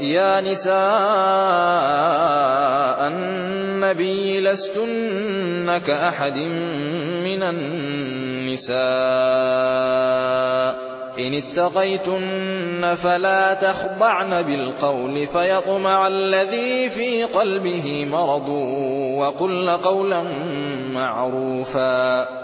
يا نساء النبي لستن كأحد من النساء. إن اتقيتن فلا تخضعن بالقول فيطمع الذي في قلبه مرض وقلن قولا معروفا.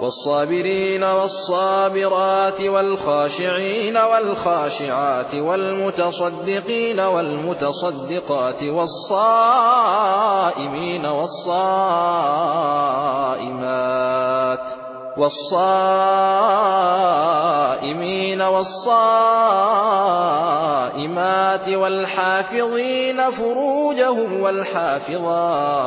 والصابرين والصابرات والخاشعين والخاشعات والمتصدقين والمتصدقات والصائمين والصائمات والصائمين والصائمات والحافظين فروجهم والحافظات